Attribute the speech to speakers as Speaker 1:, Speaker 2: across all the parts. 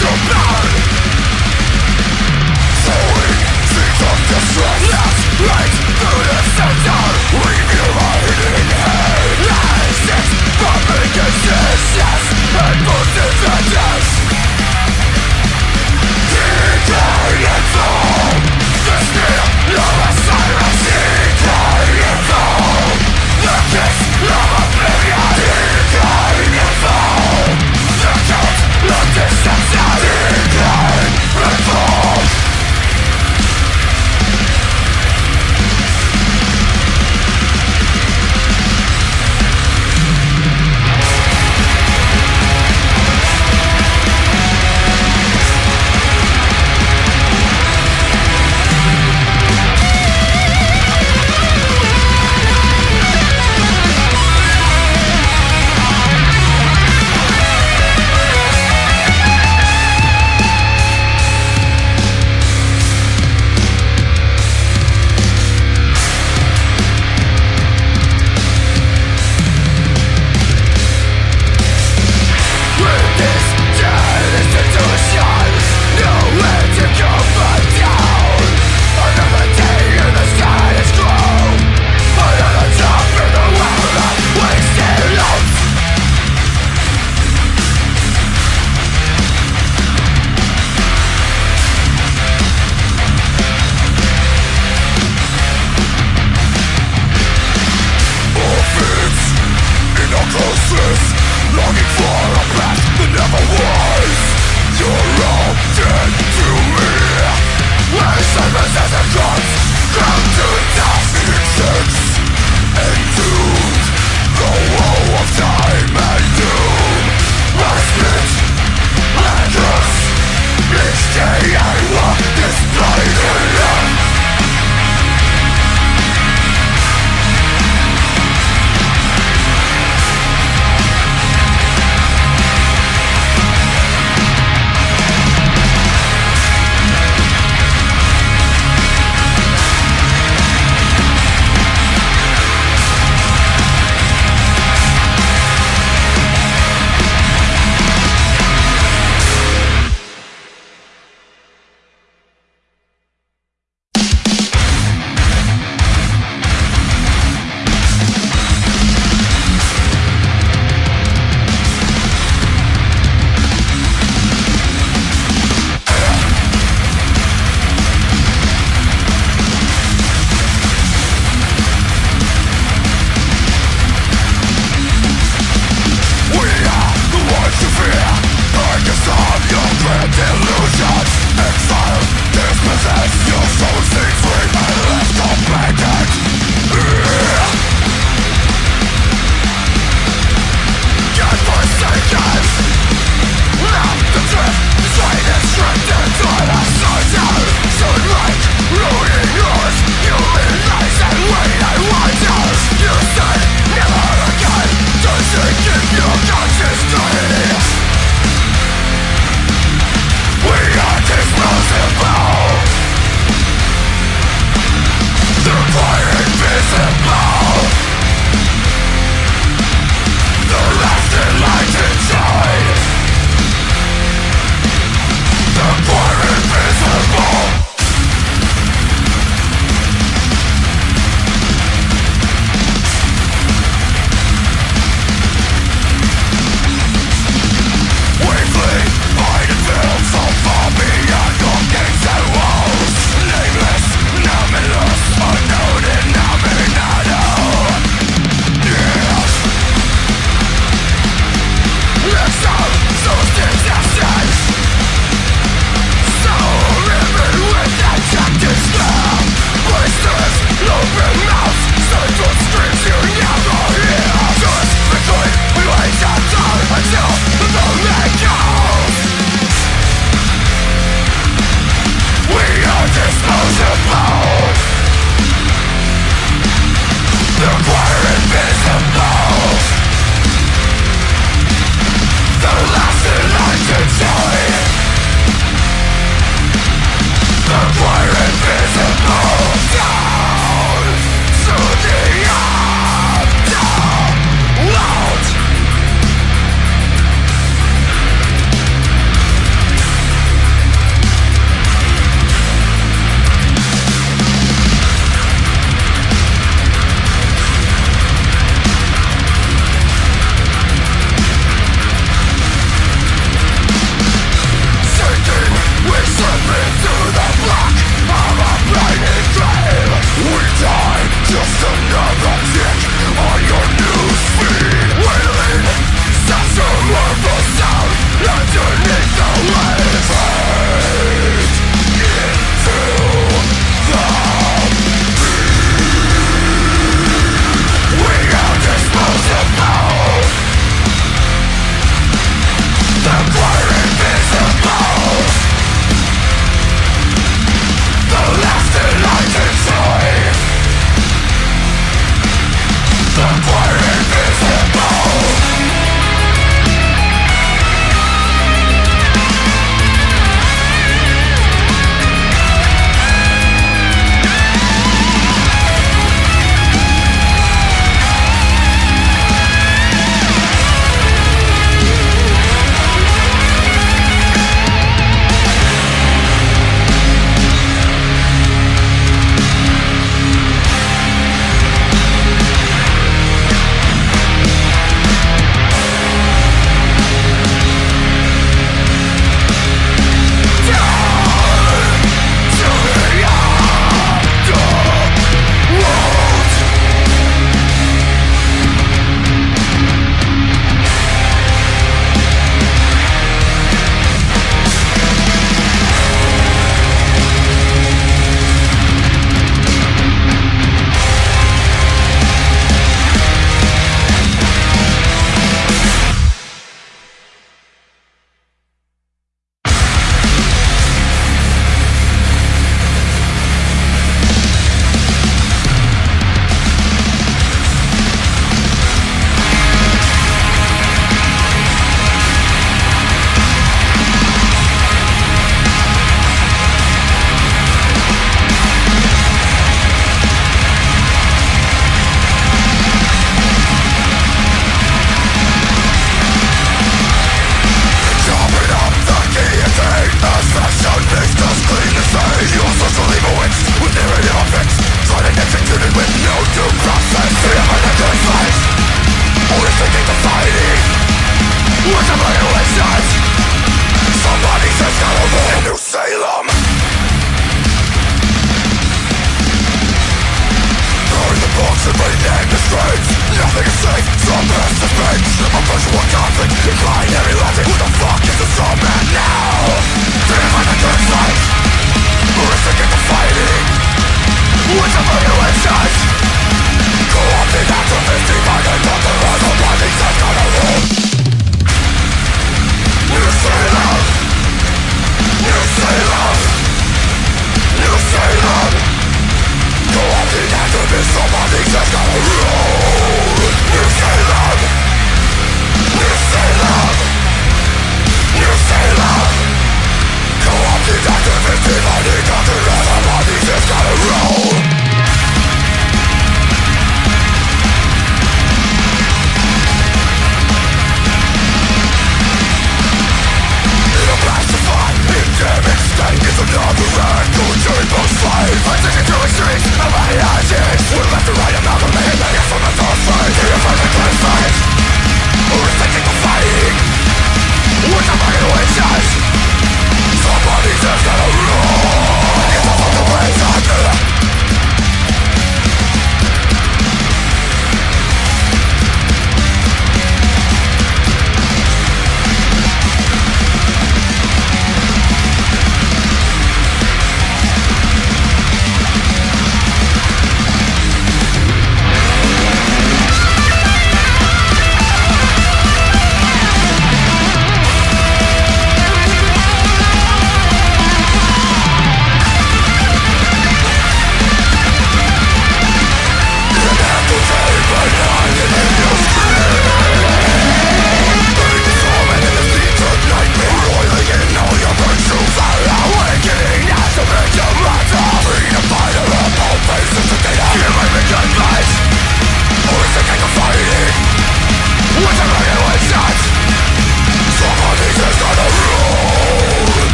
Speaker 1: so bad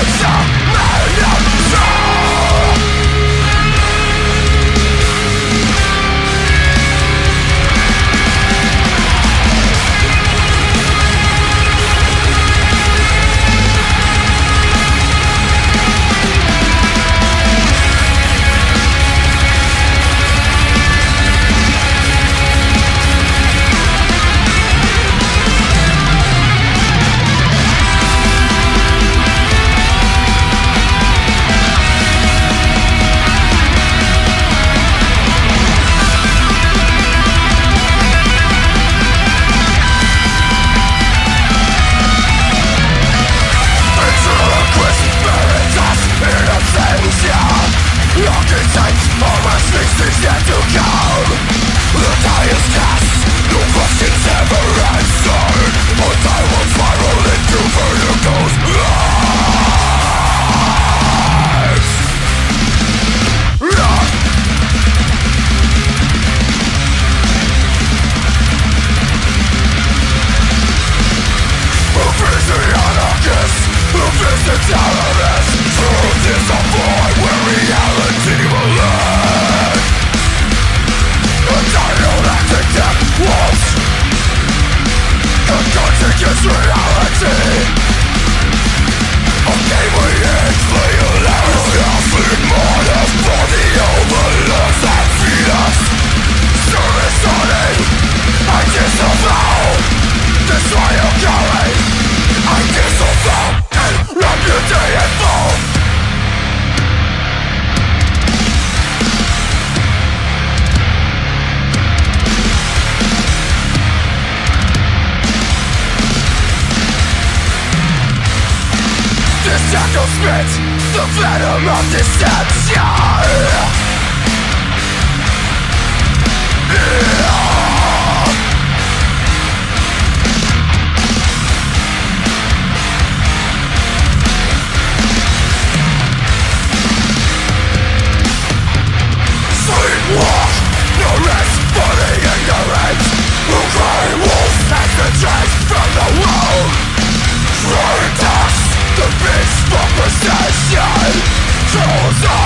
Speaker 1: Outside! Spit the venom of deception Chosen